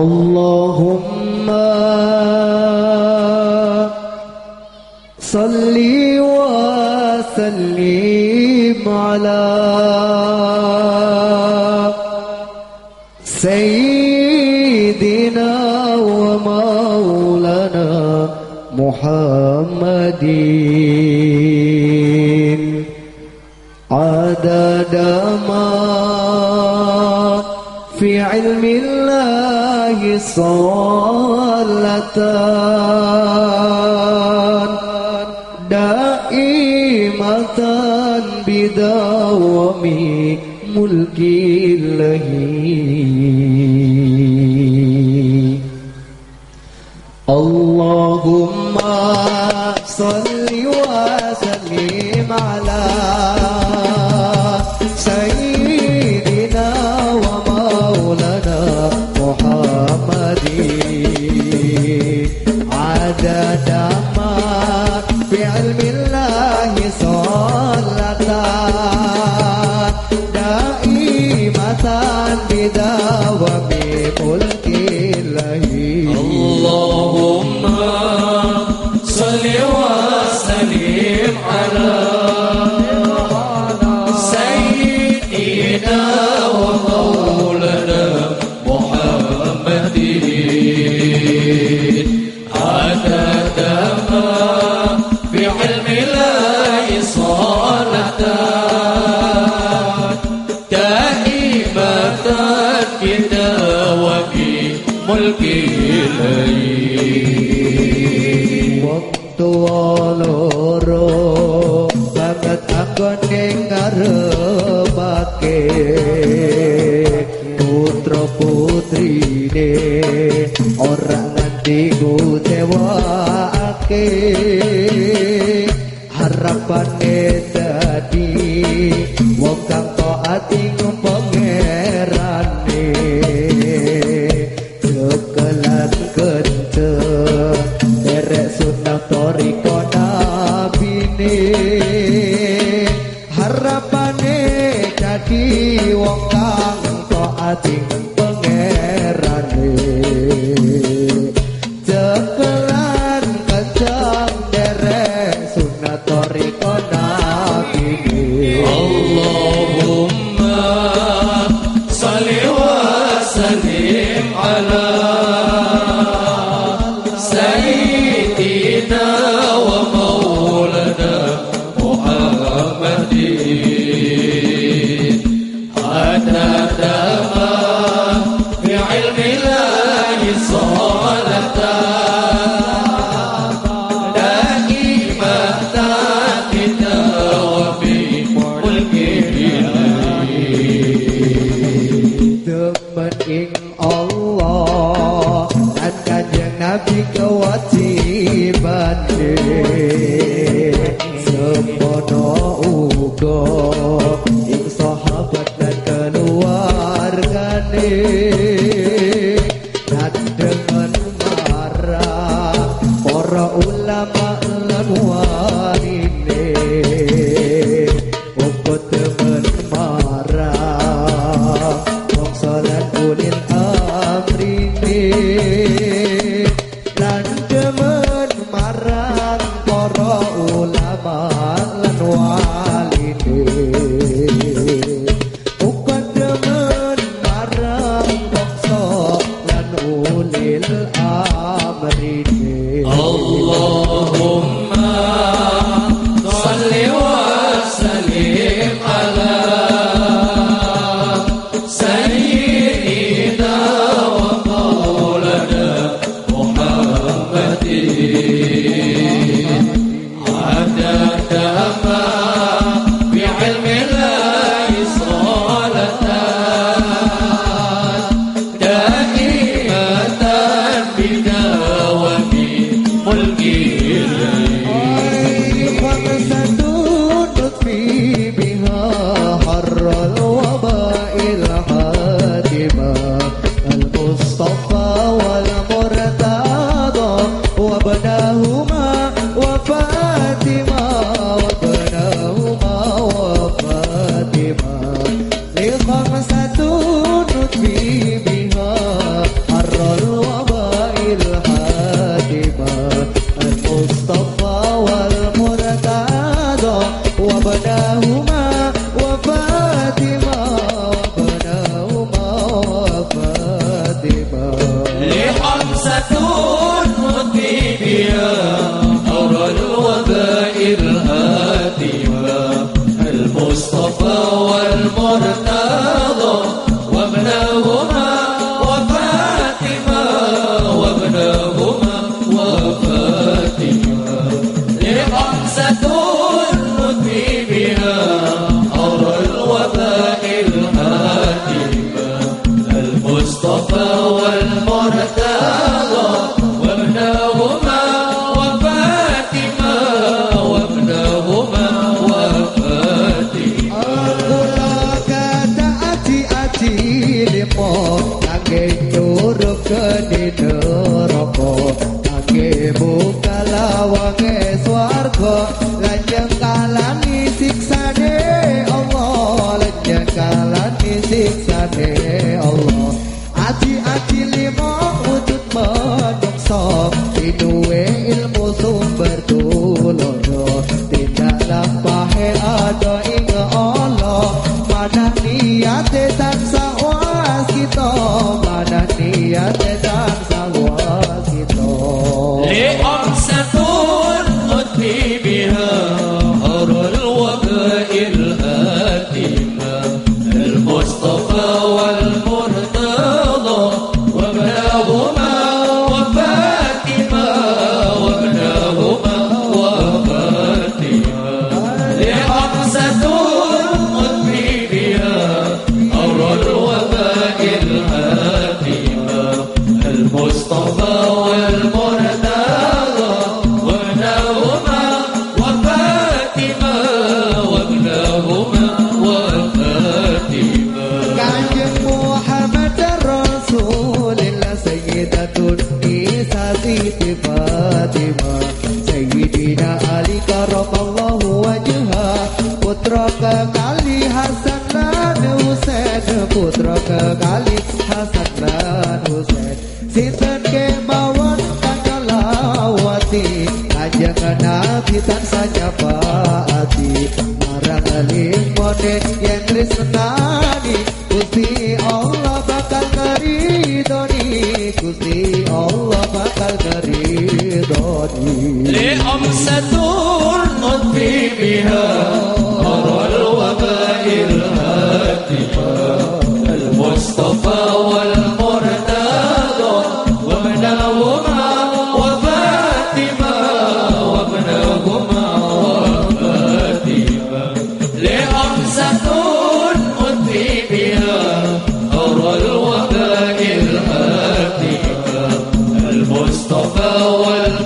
اللهم صل وسلم على سيدنا ومولانا محمد عدد ما في علم صلتان دائمة بدوام ملك الله اللهم صل وسلم على سيدنا عدد ما في علم الله صلاة دائمة بدوام ملك الله اللهم صل وسلم على ngarepake putra putrine ora nganti kutewake harapane dadi wong kang taati pangerane Harapane jadi wong kang taati عدد रे Amrit stop. It's a day. Oh Esto fue el.